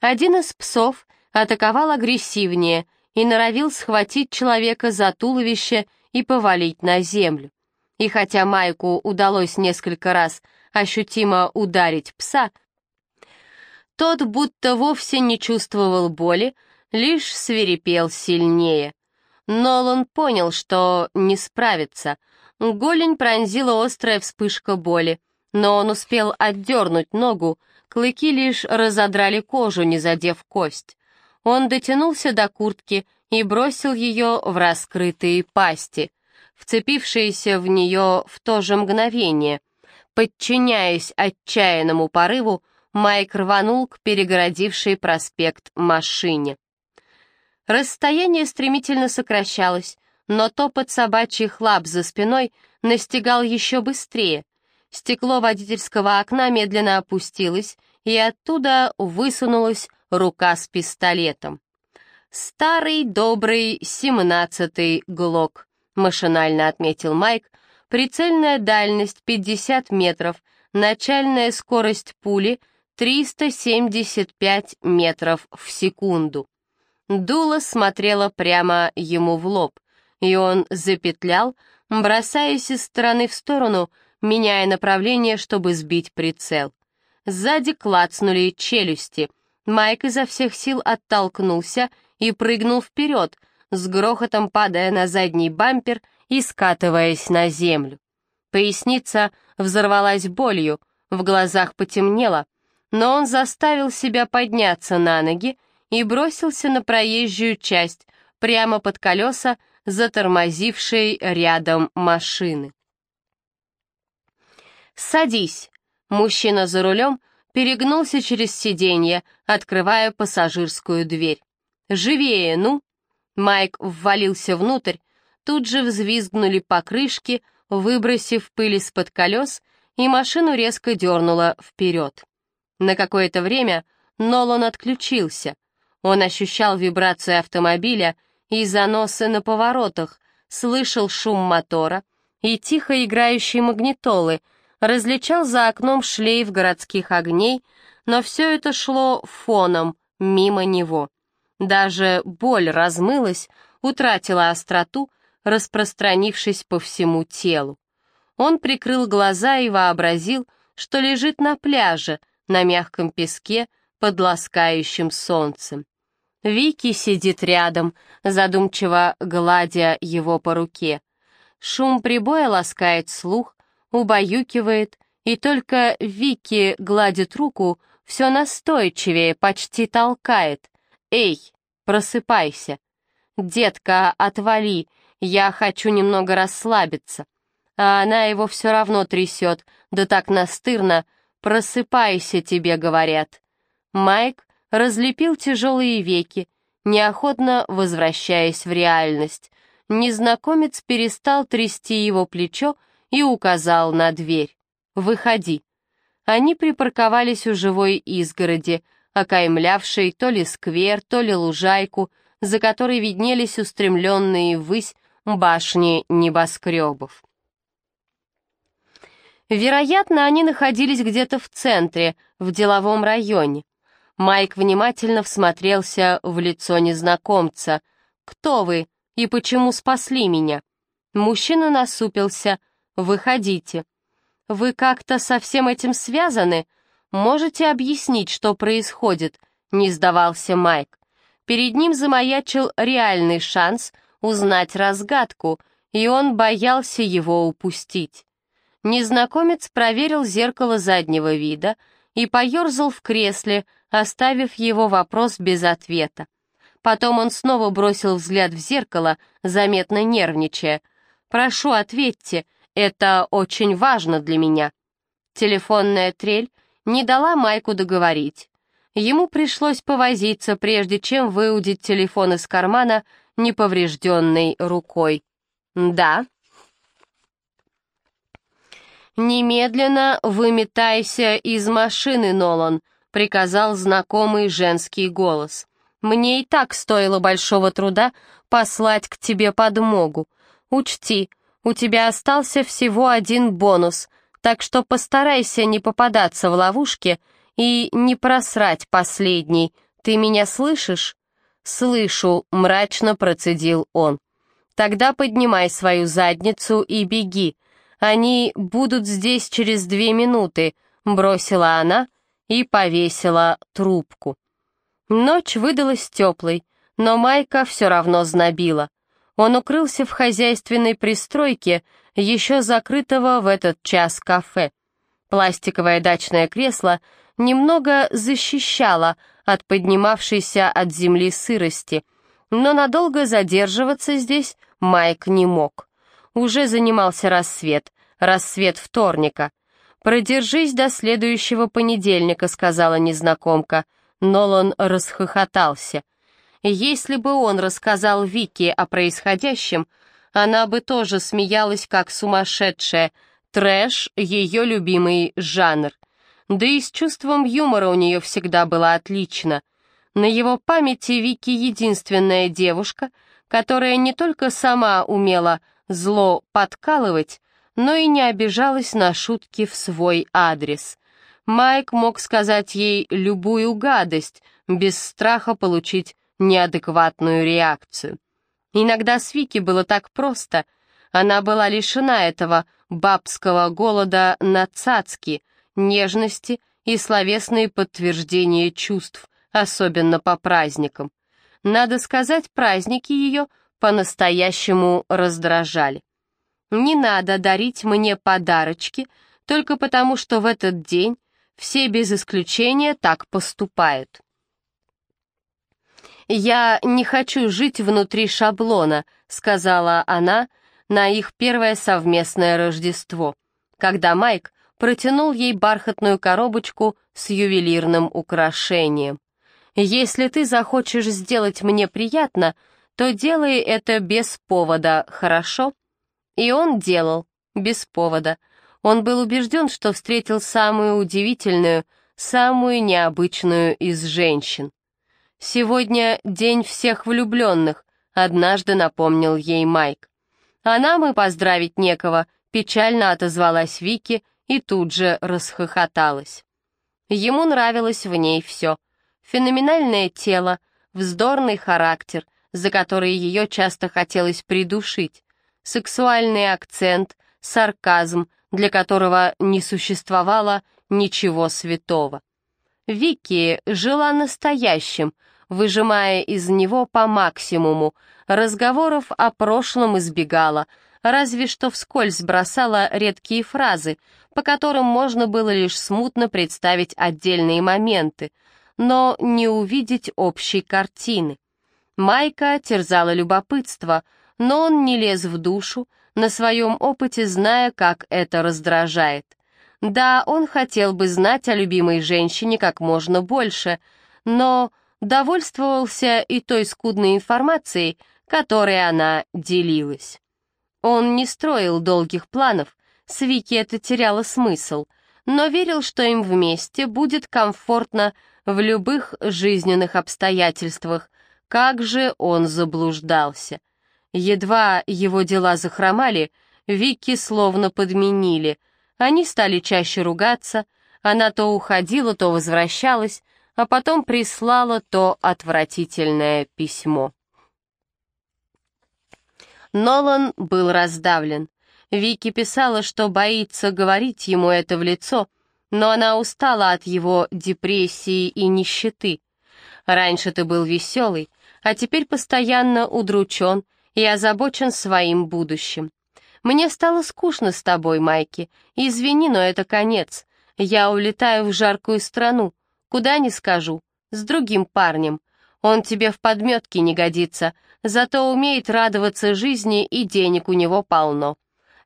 Один из псов атаковал агрессивнее и норовил схватить человека за туловище и повалить на землю. И хотя Майку удалось несколько раз ощутимо ударить пса, тот будто вовсе не чувствовал боли, лишь свирепел сильнее. Нолан понял, что не справится. Голень пронзила острая вспышка боли, но он успел отдернуть ногу, клыки лишь разодрали кожу, не задев кость. Он дотянулся до куртки и бросил ее в раскрытые пасти, вцепившиеся в нее в то же мгновение. Подчиняясь отчаянному порыву, Майк рванул к перегородившей проспект машине. Расстояние стремительно сокращалось, но топот собачьих лап за спиной настигал еще быстрее. Стекло водительского окна медленно опустилось, и оттуда высунулась рука с пистолетом. «Старый добрый семнадцатый Глок», — машинально отметил Майк, прицельная дальность 50 метров, начальная скорость пули 375 метров в секунду. Дуло смотрело прямо ему в лоб, и он запетлял, бросаясь из стороны в сторону, меняя направление, чтобы сбить прицел. Сзади клацнули челюсти. Майк изо всех сил оттолкнулся и прыгнул вперед, с грохотом падая на задний бампер и скатываясь на землю. Поясница взорвалась болью, в глазах потемнело, но он заставил себя подняться на ноги и бросился на проезжую часть, прямо под колеса затормозившей рядом машины. «Садись!» Мужчина за рулем перегнулся через сиденье, открывая пассажирскую дверь. «Живее, ну!» Майк ввалился внутрь, тут же взвизгнули покрышки, выбросив пыль из-под колес, и машину резко дернуло вперед. На какое-то время Нолан отключился. Он ощущал вибрацию автомобиля и заносы на поворотах, слышал шум мотора и тихо играющие магнитолы — различал за окном шлейф городских огней, но все это шло фоном, мимо него. Даже боль размылась, утратила остроту, распространившись по всему телу. Он прикрыл глаза и вообразил, что лежит на пляже, на мягком песке, под ласкающим солнцем. Вики сидит рядом, задумчиво гладя его по руке. Шум прибоя ласкает слух, убаюкивает, и только Вики гладит руку, все настойчивее, почти толкает. «Эй, просыпайся!» «Детка, отвали, я хочу немного расслабиться». А она его все равно трясет, да так настырно. «Просыпайся, тебе говорят». Майк разлепил тяжелые веки, неохотно возвращаясь в реальность. Незнакомец перестал трясти его плечо и указал на дверь. «Выходи». Они припарковались у живой изгороди, окаймлявшей то ли сквер, то ли лужайку, за которой виднелись устремленные ввысь башни небоскребов. Вероятно, они находились где-то в центре, в деловом районе. Майк внимательно всмотрелся в лицо незнакомца. «Кто вы и почему спасли меня?» Мужчина насупился, «Выходите. Вы как-то со всем этим связаны? Можете объяснить, что происходит?» — не сдавался Майк. Перед ним замаячил реальный шанс узнать разгадку, и он боялся его упустить. Незнакомец проверил зеркало заднего вида и поерзал в кресле, оставив его вопрос без ответа. Потом он снова бросил взгляд в зеркало, заметно нервничая. «Прошу, ответьте, это очень важно для меня». Телефонная трель не дала Майку договорить. Ему пришлось повозиться, прежде чем выудить телефон из кармана неповрежденной рукой. «Да». «Немедленно выметайся из машины, Нолан», — приказал знакомый женский голос. «Мне и так стоило большого труда послать к тебе подмогу. Учти, у тебя остался всего один бонус, так что постарайся не попадаться в ловушки и не просрать последний, Ты меня слышишь?» «Слышу», — мрачно процедил он. «Тогда поднимай свою задницу и беги. Они будут здесь через две минуты», — бросила она и повесила трубку. Ночь выдалась теплой, но Майка все равно знобила. Он укрылся в хозяйственной пристройке, еще закрытого в этот час кафе. Пластиковое дачное кресло немного защищало от поднимавшейся от земли сырости, но надолго задерживаться здесь Майк не мог. Уже занимался рассвет, рассвет вторника. «Продержись до следующего понедельника», — сказала незнакомка. Нолан расхохотался. Если бы он рассказал Вике о происходящем, она бы тоже смеялась как сумасшедшая. Трэш — ее любимый жанр. Да и с чувством юмора у нее всегда было отлично. На его памяти Вики единственная девушка, которая не только сама умела зло подкалывать, но и не обижалась на шутки в свой адрес. Майк мог сказать ей любую гадость, без страха получить неадекватную реакцию. Иногда с Вики было так просто. Она была лишена этого бабского голода на цацки, нежности и словесные подтверждения чувств, особенно по праздникам. Надо сказать, праздники ее по-настоящему раздражали. Не надо дарить мне подарочки только потому, что в этот день все без исключения так поступают. «Я не хочу жить внутри шаблона», — сказала она на их первое совместное Рождество, когда Майк протянул ей бархатную коробочку с ювелирным украшением. «Если ты захочешь сделать мне приятно, то делай это без повода, хорошо?» И он делал, без повода. Он был убежден, что встретил самую удивительную, самую необычную из женщин. «Сегодня день всех влюбленных», — однажды напомнил ей Майк. «А нам и поздравить некого», — печально отозвалась Вики и тут же расхохоталась. Ему нравилось в ней все. Феноменальное тело, вздорный характер, за который ее часто хотелось придушить, сексуальный акцент, сарказм, для которого не существовало ничего святого. Вики жила настоящим, выжимая из него по максимуму, разговоров о прошлом избегала, разве что вскользь бросала редкие фразы, по которым можно было лишь смутно представить отдельные моменты, но не увидеть общей картины. Майка терзала любопытство, но он не лез в душу, на своем опыте зная, как это раздражает. Да, он хотел бы знать о любимой женщине как можно больше, но довольствовался и той скудной информацией, которой она делилась. Он не строил долгих планов, с Вики это теряло смысл, но верил, что им вместе будет комфортно в любых жизненных обстоятельствах, как же он заблуждался. Едва его дела захромали, Вики словно подменили. Они стали чаще ругаться, она то уходила, то возвращалась, а потом прислала то отвратительное письмо. Нолан был раздавлен. Вики писала, что боится говорить ему это в лицо, но она устала от его депрессии и нищеты. Раньше ты был веселый, а теперь постоянно удручен и озабочен своим будущим. Мне стало скучно с тобой, Майки. Извини, но это конец. Я улетаю в жаркую страну, Куда не скажу. С другим парнем. Он тебе в подметке не годится, зато умеет радоваться жизни и денег у него полно.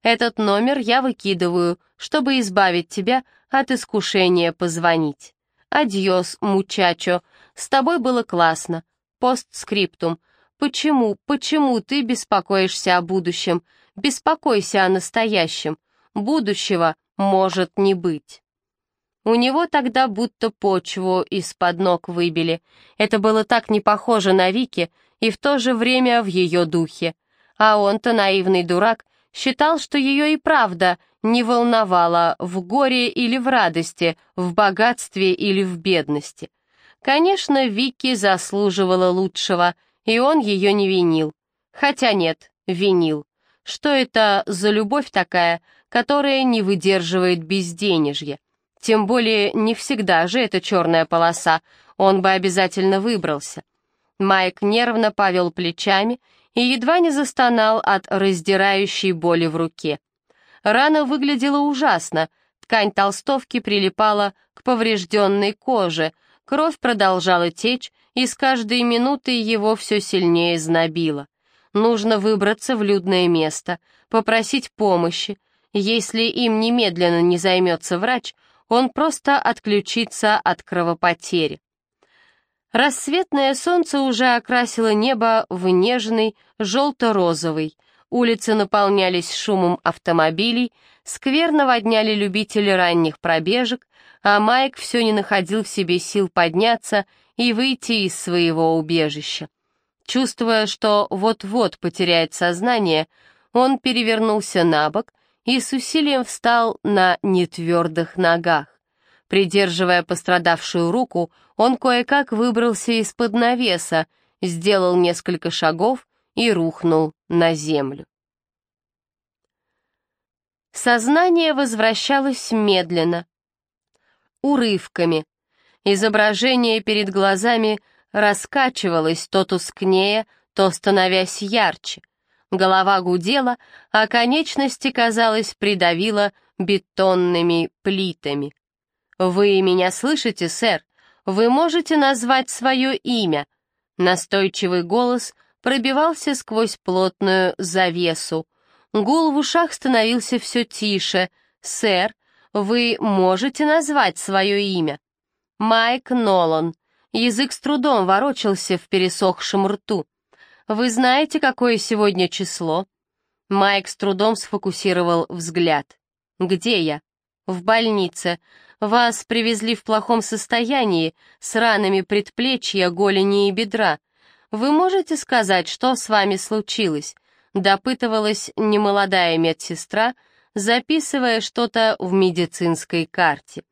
Этот номер я выкидываю, чтобы избавить тебя от искушения позвонить. Адьос, мучачо. С тобой было классно. Постскриптум. Почему, почему ты беспокоишься о будущем? Беспокойся о настоящем. Будущего может не быть. У него тогда будто почву из-под ног выбили. Это было так не похоже на Вики и в то же время в ее духе. А он-то, наивный дурак, считал, что ее и правда не волновало в горе или в радости, в богатстве или в бедности. Конечно, Вики заслуживала лучшего, и он ее не винил. Хотя нет, винил. Что это за любовь такая, которая не выдерживает безденежья? Тем более не всегда же это черная полоса, он бы обязательно выбрался. Майк нервно повел плечами и едва не застонал от раздирающей боли в руке. Рана выглядела ужасно, ткань толстовки прилипала к поврежденной коже, кровь продолжала течь, и с каждой минутой его все сильнее знобило. Нужно выбраться в людное место, попросить помощи. Если им немедленно не займется врач, он просто отключится от кровопотери. Рассветное солнце уже окрасило небо в нежный желто-розовый. Улицы наполнялись шумом автомобилей, сквер наводняли любители ранних пробежек, а Майк все не находил в себе сил подняться и выйти из своего убежища. Чувствуя, что вот-вот потеряет сознание, он перевернулся на бок и с усилием встал на нетвердых ногах. Придерживая пострадавшую руку, он кое-как выбрался из-под навеса, сделал несколько шагов и рухнул на землю. Сознание возвращалось медленно, урывками. Изображение перед глазами раскачивалось то тускнее, то становясь ярче. Голова гудела, а конечности, казалось, придавило бетонными плитами. «Вы меня слышите, сэр? Вы можете назвать свое имя?» Настойчивый голос пробивался сквозь плотную завесу. Гул в ушах становился все тише. «Сэр, вы можете назвать свое имя?» «Майк Нолан». Язык с трудом ворочался в пересохшем рту. «Вы знаете, какое сегодня число?» Майк с трудом сфокусировал взгляд. «Где я?» «В больнице. Вас привезли в плохом состоянии, с ранами предплечья, голени и бедра. Вы можете сказать, что с вами случилось?» Допытывалась немолодая медсестра, записывая что-то в медицинской карте.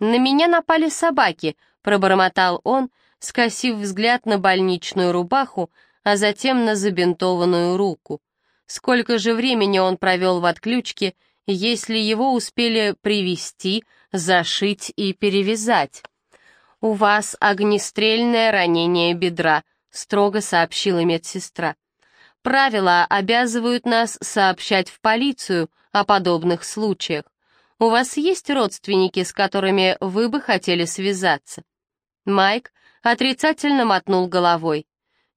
«На меня напали собаки», — пробормотал он, скосив взгляд на больничную рубаху, а затем на забинтованную руку. Сколько же времени он провел в отключке, если его успели привести, зашить и перевязать. «У вас огнестрельное ранение бедра», — строго сообщила медсестра. «Правила обязывают нас сообщать в полицию о подобных случаях. У вас есть родственники, с которыми вы бы хотели связаться?» Майк отрицательно мотнул головой.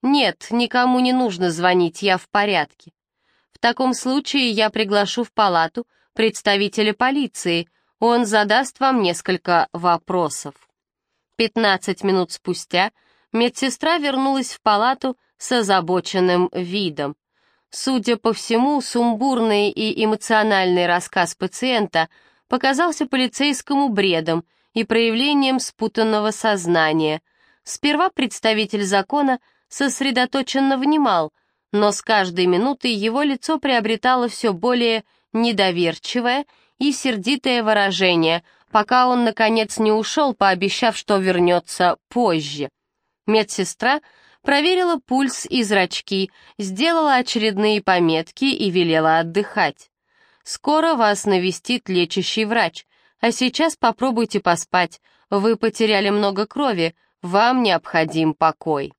«Нет, никому не нужно звонить, я в порядке. В таком случае я приглашу в палату представителя полиции, он задаст вам несколько вопросов. Пятнадцать минут спустя медсестра вернулась в палату с озабоченным видом. Судя по всему, сумбурный и эмоциональный рассказ пациента показался полицейскому бредом и проявлением спутанного сознания. Сперва представитель закона сосредоточенно внимал, но с каждой минутой его лицо приобретало все более недоверчивое и сердитое выражение, пока он, наконец, не ушел, пообещав, что вернется позже. Медсестра проверила пульс и зрачки, сделала очередные пометки и велела отдыхать. «Скоро вас навестит лечащий врач, а сейчас попробуйте поспать. Вы потеряли много крови, вам необходим покой».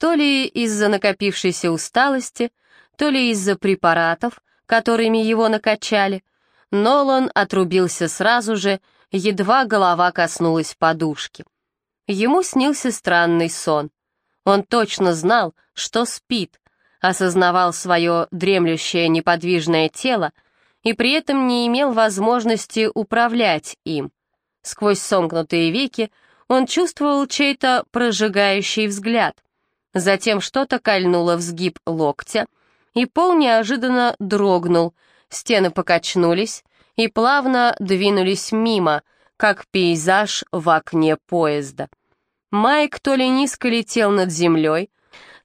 То ли из-за накопившейся усталости, то ли из-за препаратов, которыми его накачали, Нолан отрубился сразу же, едва голова коснулась подушки. Ему снился странный сон. Он точно знал, что спит, осознавал свое дремлющее неподвижное тело и при этом не имел возможности управлять им. Сквозь сомкнутые веки он чувствовал чей-то прожигающий взгляд. Затем что-то кольнуло в сгиб локтя — и пол неожиданно дрогнул, стены покачнулись и плавно двинулись мимо, как пейзаж в окне поезда. Майк то ли низко летел над землей,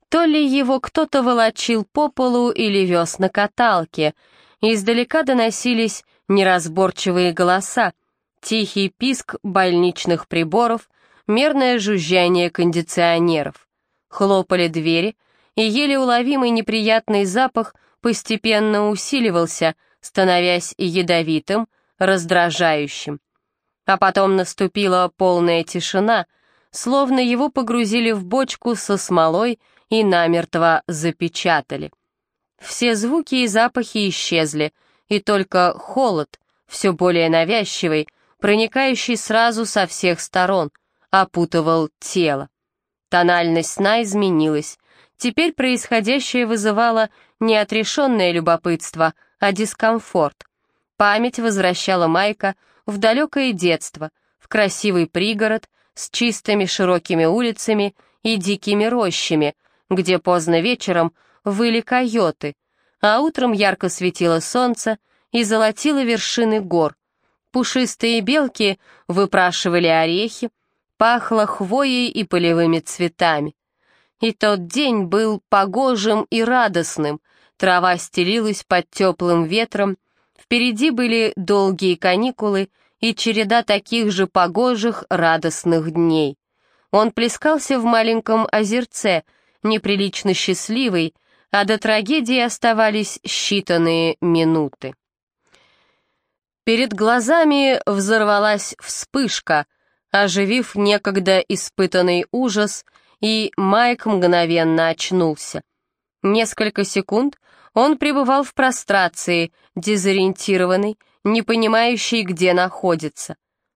то ли его кто-то волочил по полу или вез на каталке. Издалека доносились неразборчивые голоса. тихий писк больничных приборов, мерное жужжание кондиционеров. Хлопали двери, и еле уловимый неприятный запах постепенно усиливался, становясь ядовитым, раздражающим. А потом наступила полная тишина, словно его погрузили в бочку со смолой и намертво запечатали. Все звуки и запахи исчезли, и только холод, все более навязчивый, проникающий сразу со всех сторон, опутывал тело. Тональность сна изменилась. Теперь происходящее вызывало не отрешенное любопытство, а дискомфорт. Память возвращала Майка в далекое детство, в красивый пригород с чистыми широкими улицами и дикими рощами, где поздно вечером выли койоты, а утром ярко светило солнце и золотило вершины гор. Пушистые белки выпрашивали орехи, пахло хвоей и полевыми цветами. И тот день был погожим и радостным, трава стелилась под теплым ветром, впереди были долгие каникулы и череда таких же погожих, радостных дней. Он плескался в маленьком озерце, неприлично счастливый, а до трагедии оставались считанные минуты. Перед глазами взорвалась вспышка, оживив некогда испытанный ужас, и Майк мгновенно очнулся. Несколько секунд он пребывал в прострации, дезориентированный, не понимающий, где находится.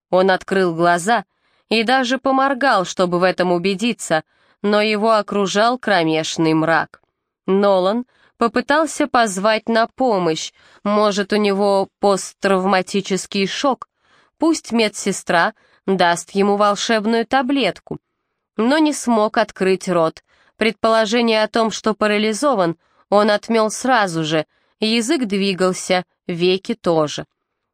Он открыл глаза и даже поморгал, чтобы в этом убедиться, но его окружал кромешный мрак. Нолан попытался позвать на помощь, может, у него посттравматический шок, пусть медсестра даст ему волшебную таблетку, но не смог открыть рот. Предположение о том, что парализован, он отмел сразу же, язык двигался, веки тоже.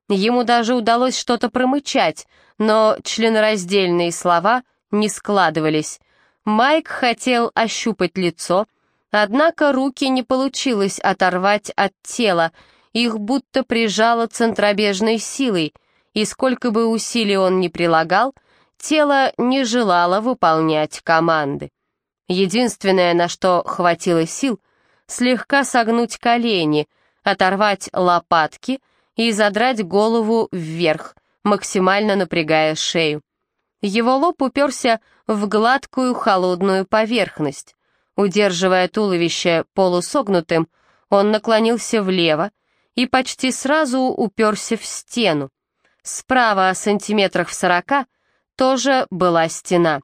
Ему даже удалось что-то промычать, но членораздельные слова не складывались. Майк хотел ощупать лицо, однако руки не получилось оторвать от тела, их будто прижало центробежной силой, и сколько бы усилий он ни прилагал, тело не желало выполнять команды. Единственное, на что хватило сил, слегка согнуть колени, оторвать лопатки и задрать голову вверх, максимально напрягая шею. Его лоб уперся в гладкую холодную поверхность. Удерживая туловище полусогнутым, он наклонился влево и почти сразу уперся в стену. Справа, сантиметрах в сорока, тоже была стена.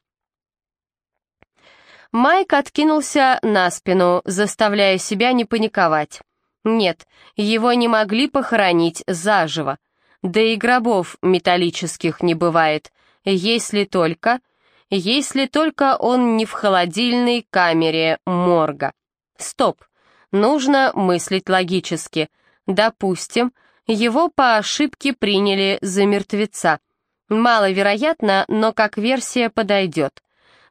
Майк откинулся на спину, заставляя себя не паниковать. Нет, его не могли похоронить заживо. Да и гробов металлических не бывает, если только... Если только он не в холодильной камере морга. Стоп, нужно мыслить логически. Допустим, его по ошибке приняли за мертвеца. Маловероятно, но как версия подойдет.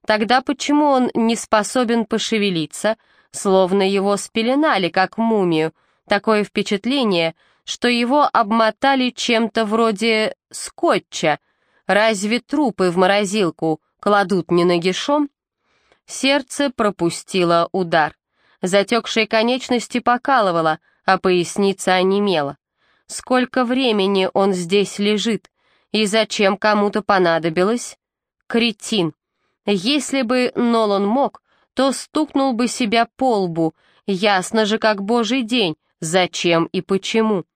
Тогда почему он не способен пошевелиться, словно его спеленали, как мумию? Такое впечатление, что его обмотали чем-то вроде скотча. Разве трупы в морозилку кладут не нагишом? Сердце пропустило удар. Затекшие конечности покалывало, а поясница онемела. Сколько времени он здесь лежит? И зачем кому-то понадобилось? Кретин. Если бы Нолан мог, то стукнул бы себя по лбу, ясно же, как божий день, зачем и почему.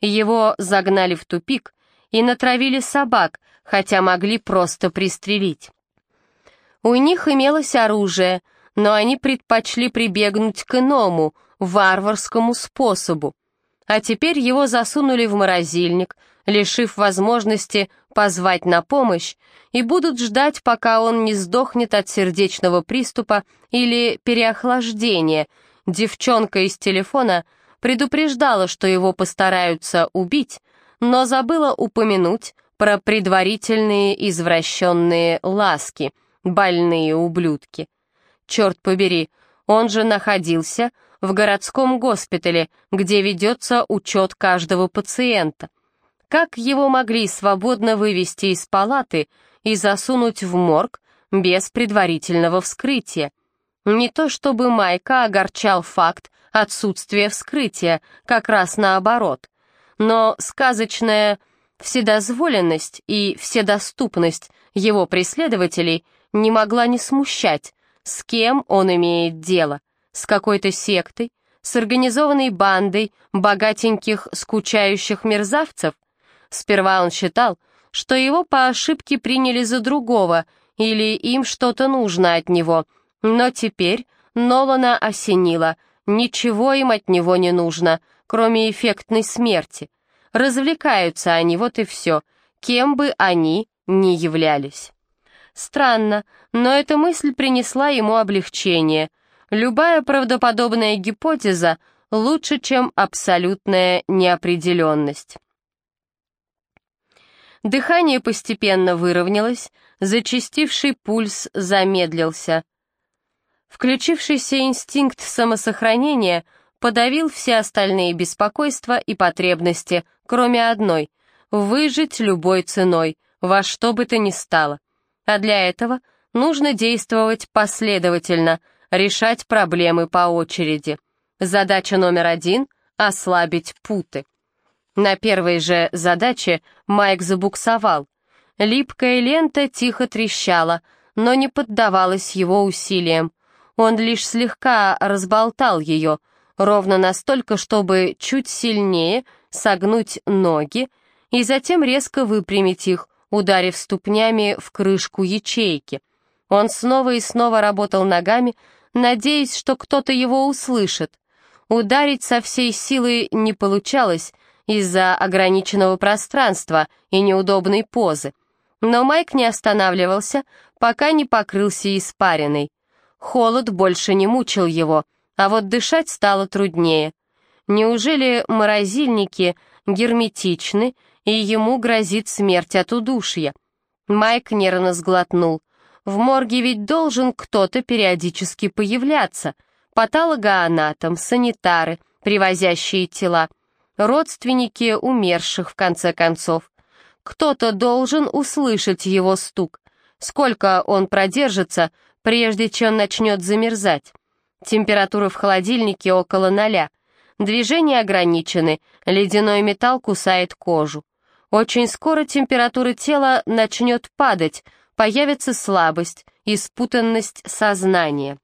Его загнали в тупик и натравили собак, хотя могли просто пристрелить. У них имелось оружие, но они предпочли прибегнуть к иному, варварскому способу. А теперь его засунули в морозильник, лишив возможности позвать на помощь, и будут ждать, пока он не сдохнет от сердечного приступа или переохлаждения. Девчонка из телефона предупреждала, что его постараются убить, но забыла упомянуть про предварительные извращенные ласки, больные ублюдки. Черт побери, он же находился в городском госпитале, где ведется учет каждого пациента. Как его могли свободно вывести из палаты и засунуть в морг без предварительного вскрытия? Не то чтобы Майка огорчал факт отсутствия вскрытия, как раз наоборот, но сказочная вседозволенность и вседоступность его преследователей не могла не смущать, с кем он имеет дело, с какой-то сектой, с организованной бандой богатеньких скучающих мерзавцев. Сперва он считал, что его по ошибке приняли за другого, или им что-то нужно от него, но теперь Нолана осенило, ничего им от него не нужно, кроме эффектной смерти. Развлекаются они, вот и все, кем бы они ни являлись. Странно, но эта мысль принесла ему облегчение. Любая правдоподобная гипотеза лучше, чем абсолютная неопределенность. Дыхание постепенно выровнялось, зачастивший пульс замедлился. Включившийся инстинкт самосохранения подавил все остальные беспокойства и потребности, кроме одной — выжить любой ценой, во что бы то ни стало. А для этого нужно действовать последовательно, решать проблемы по очереди. Задача номер один — ослабить путы. На первой же задаче Майк забуксовал. Липкая лента тихо трещала, но не поддавалась его усилиям. Он лишь слегка разболтал ее, ровно настолько, чтобы чуть сильнее согнуть ноги и затем резко выпрямить их, ударив ступнями в крышку ячейки. Он снова и снова работал ногами, надеясь, что кто-то его услышит. Ударить со всей силы не получалось из-за ограниченного пространства и неудобной позы. Но Майк не останавливался, пока не покрылся испариной. Холод больше не мучил его, а вот дышать стало труднее. Неужели морозильники герметичны и ему грозит смерть от удушья. Майк нервно сглотнул. В морге ведь должен кто-то периодически появляться. Патологоанатом, санитары, привозящие тела, родственники умерших, в конце концов. Кто-то должен услышать его стук. Сколько он продержится, прежде чем начнет замерзать? Температура в холодильнике около ноля. Движения ограничены, ледяной металл кусает кожу. Очень скоро температура тела начнет падать, появится слабость и спутанность сознания.